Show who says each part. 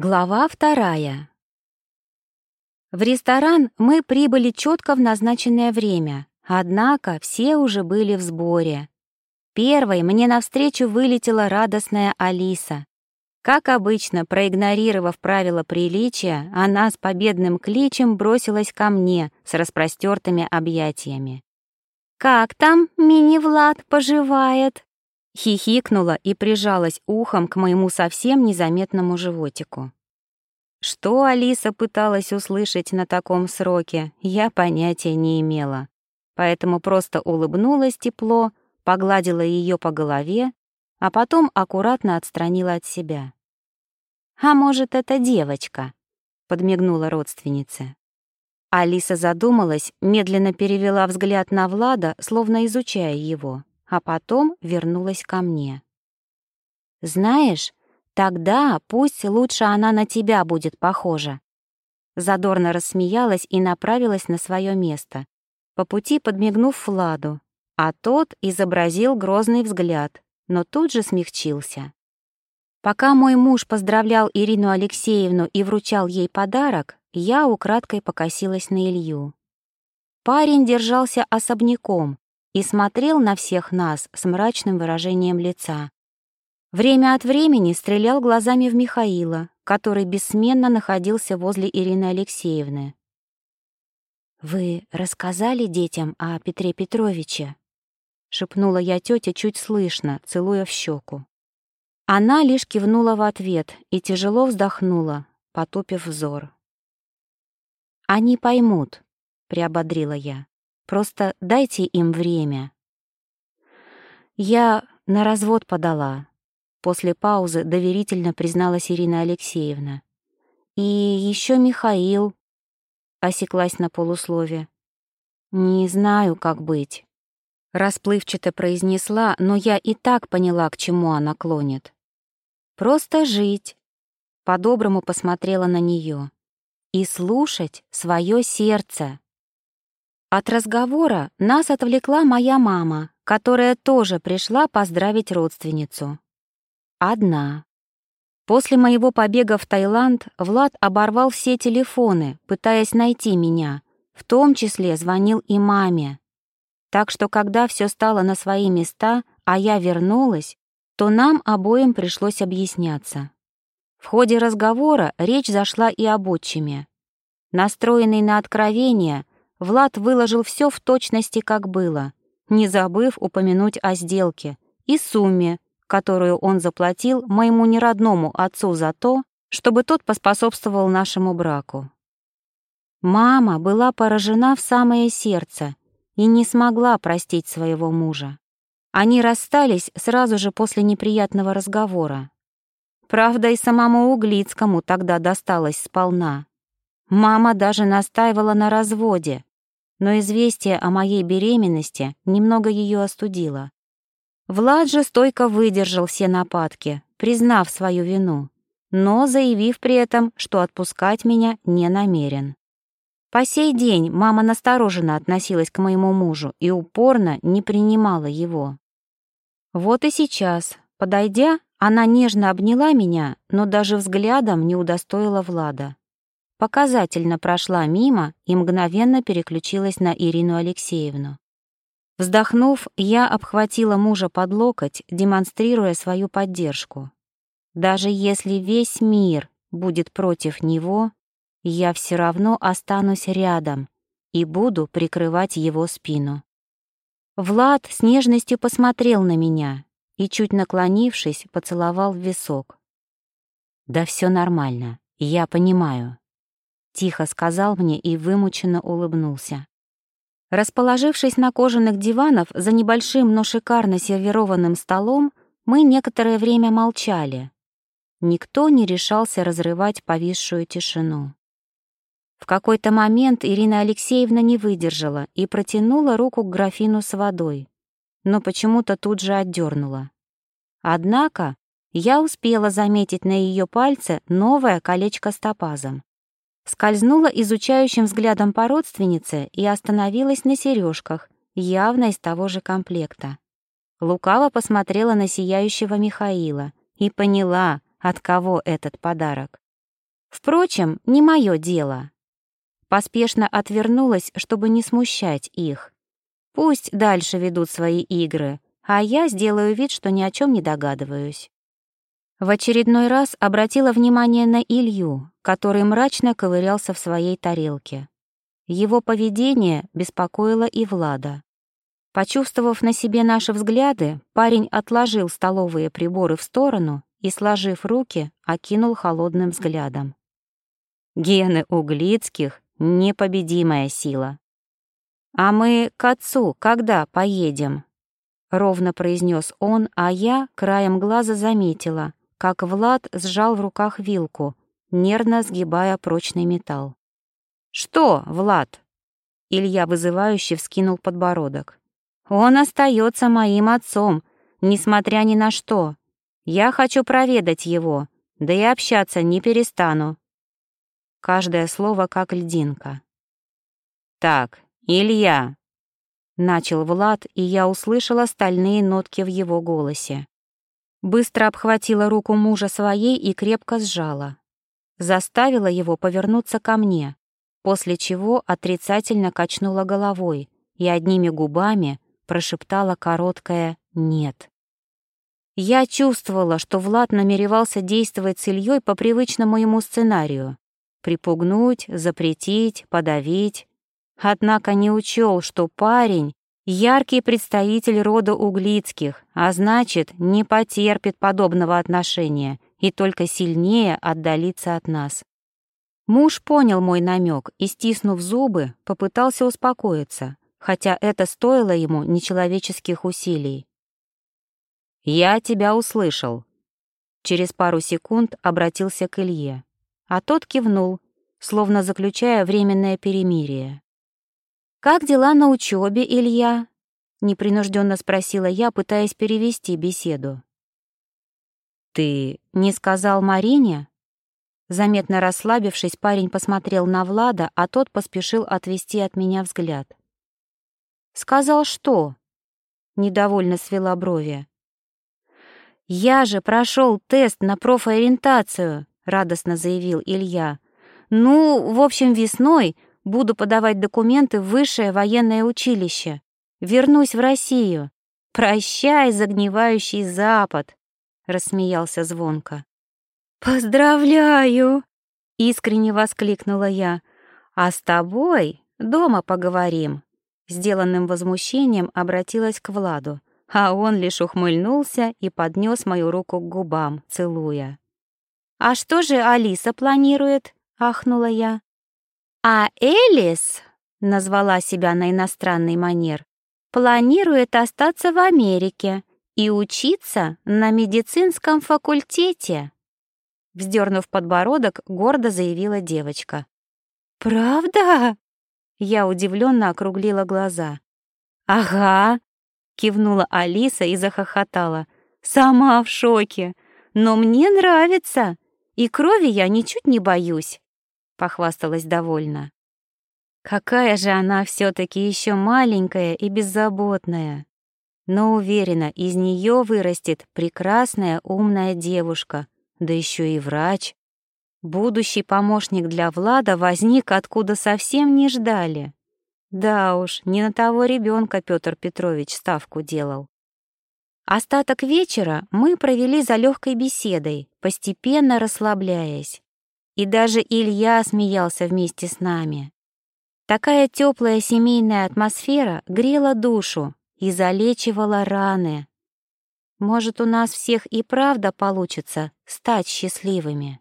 Speaker 1: Глава вторая. В ресторан мы прибыли четко в назначенное время, однако все уже были в сборе. Первой мне навстречу вылетела радостная Алиса. Как обычно, проигнорировав правила приличия, она с победным кличем бросилась ко мне с распростертыми объятиями. «Как там мини-Влад поживает?» Хихикнула и прижалась ухом к моему совсем незаметному животику. Что Алиса пыталась услышать на таком сроке, я понятия не имела, поэтому просто улыбнулась тепло, погладила ее по голове, а потом аккуратно отстранила от себя. «А может, это девочка?» — подмигнула родственница. Алиса задумалась, медленно перевела взгляд на Влада, словно изучая его а потом вернулась ко мне. «Знаешь, тогда пусть лучше она на тебя будет похожа». Задорно рассмеялась и направилась на свое место, по пути подмигнув Владу, а тот изобразил грозный взгляд, но тут же смягчился. Пока мой муж поздравлял Ирину Алексеевну и вручал ей подарок, я украдкой покосилась на Илью. Парень держался особняком, и смотрел на всех нас с мрачным выражением лица. Время от времени стрелял глазами в Михаила, который бессменно находился возле Ирины Алексеевны. «Вы рассказали детям о Петре Петровиче?» — шепнула я тете чуть слышно, целуя в щеку. Она лишь кивнула в ответ и тяжело вздохнула, потупив взор. «Они поймут», — приободрила я. Просто дайте им время. Я на развод подала. После паузы доверительно призналась Ирина Алексеевна. И еще Михаил. Осеклась на полуслове. Не знаю, как быть. Расплывчато произнесла, но я и так поняла, к чему она клонит. Просто жить. По-доброму посмотрела на нее. И слушать свое сердце. От разговора нас отвлекла моя мама, которая тоже пришла поздравить родственницу. Одна. После моего побега в Таиланд Влад оборвал все телефоны, пытаясь найти меня, в том числе звонил и маме. Так что когда все стало на свои места, а я вернулась, то нам обоим пришлось объясняться. В ходе разговора речь зашла и об отчиме. Настроенный на откровение, Влад выложил все в точности, как было, не забыв упомянуть о сделке и сумме, которую он заплатил моему неродному отцу за то, чтобы тот поспособствовал нашему браку. Мама была поражена в самое сердце и не смогла простить своего мужа. Они расстались сразу же после неприятного разговора. Правда, и самому Углицкому тогда досталось сполна. Мама даже настаивала на разводе, но известие о моей беременности немного ее остудило. Влад же стойко выдержал все нападки, признав свою вину, но заявив при этом, что отпускать меня не намерен. По сей день мама настороженно относилась к моему мужу и упорно не принимала его. Вот и сейчас, подойдя, она нежно обняла меня, но даже взглядом не удостоила Влада показательно прошла мимо и мгновенно переключилась на Ирину Алексеевну. Вздохнув, я обхватила мужа под локоть, демонстрируя свою поддержку. Даже если весь мир будет против него, я все равно останусь рядом и буду прикрывать его спину. Влад с нежностью посмотрел на меня и, чуть наклонившись, поцеловал в висок. «Да все нормально, я понимаю», тихо сказал мне и вымученно улыбнулся. Расположившись на кожаных диванах за небольшим, но шикарно сервированным столом, мы некоторое время молчали. Никто не решался разрывать повисшую тишину. В какой-то момент Ирина Алексеевна не выдержала и протянула руку к графину с водой, но почему-то тут же отдернула. Однако я успела заметить на ее пальце новое колечко с топазом скользнула изучающим взглядом по родственнице и остановилась на сережках, явно из того же комплекта. Лукаво посмотрела на сияющего Михаила и поняла, от кого этот подарок. Впрочем, не мое дело. Поспешно отвернулась, чтобы не смущать их. Пусть дальше ведут свои игры, а я сделаю вид, что ни о чем не догадываюсь. В очередной раз обратила внимание на Илью, который мрачно ковырялся в своей тарелке. Его поведение беспокоило и Влада. Почувствовав на себе наши взгляды, парень отложил столовые приборы в сторону и, сложив руки, окинул холодным взглядом. Гены Углицких — непобедимая сила. «А мы к отцу когда поедем?» — ровно произнес он, а я краем глаза заметила, как Влад сжал в руках вилку, нервно сгибая прочный металл. «Что, Влад?» Илья вызывающе вскинул подбородок. «Он остается моим отцом, несмотря ни на что. Я хочу проведать его, да и общаться не перестану». Каждое слово как льдинка. «Так, Илья!» Начал Влад, и я услышала стальные нотки в его голосе. Быстро обхватила руку мужа своей и крепко сжала. Заставила его повернуться ко мне, после чего отрицательно качнула головой и одними губами прошептала короткое «нет». Я чувствовала, что Влад намеревался действовать с Ильей по привычному ему сценарию. Припугнуть, запретить, подавить, Однако не учел, что парень — яркий представитель рода Углицких, а значит, не потерпит подобного отношения и только сильнее отдалится от нас. Муж понял мой намек и, стиснув зубы, попытался успокоиться, хотя это стоило ему нечеловеческих усилий. «Я тебя услышал», — через пару секунд обратился к Илье, а тот кивнул, словно заключая временное перемирие. «Как дела на учебе, Илья?» — непринужденно спросила я, пытаясь перевести беседу. «Ты не сказал Марине?» Заметно расслабившись, парень посмотрел на Влада, а тот поспешил отвести от меня взгляд. «Сказал что?» — недовольно свела брови. «Я же прошел тест на профориентацию», — радостно заявил Илья. «Ну, в общем, весной Буду подавать документы в высшее военное училище. Вернусь в Россию. Прощай, загнивающий Запад!» — рассмеялся звонко. «Поздравляю!» — искренне воскликнула я. «А с тобой дома поговорим». Сделанным возмущением обратилась к Владу, а он лишь ухмыльнулся и поднес мою руку к губам, целуя. «А что же Алиса планирует?» — ахнула я. А Элис, назвала себя на иностранный манер, планирует остаться в Америке и учиться на медицинском факультете. Вздернув подбородок, гордо заявила девочка. «Правда?» Я удивленно округлила глаза. «Ага», — кивнула Алиса и захохотала. «Сама в шоке. Но мне нравится. И крови я ничуть не боюсь похвасталась довольно. Какая же она все таки еще маленькая и беззаботная. Но уверена, из нее вырастет прекрасная умная девушка, да еще и врач. Будущий помощник для Влада возник откуда совсем не ждали. Да уж, не на того ребенка Петр Петрович ставку делал. Остаток вечера мы провели за легкой беседой, постепенно расслабляясь. И даже Илья смеялся вместе с нами. Такая теплая семейная атмосфера грела душу и залечивала раны. Может, у нас всех и правда получится стать счастливыми.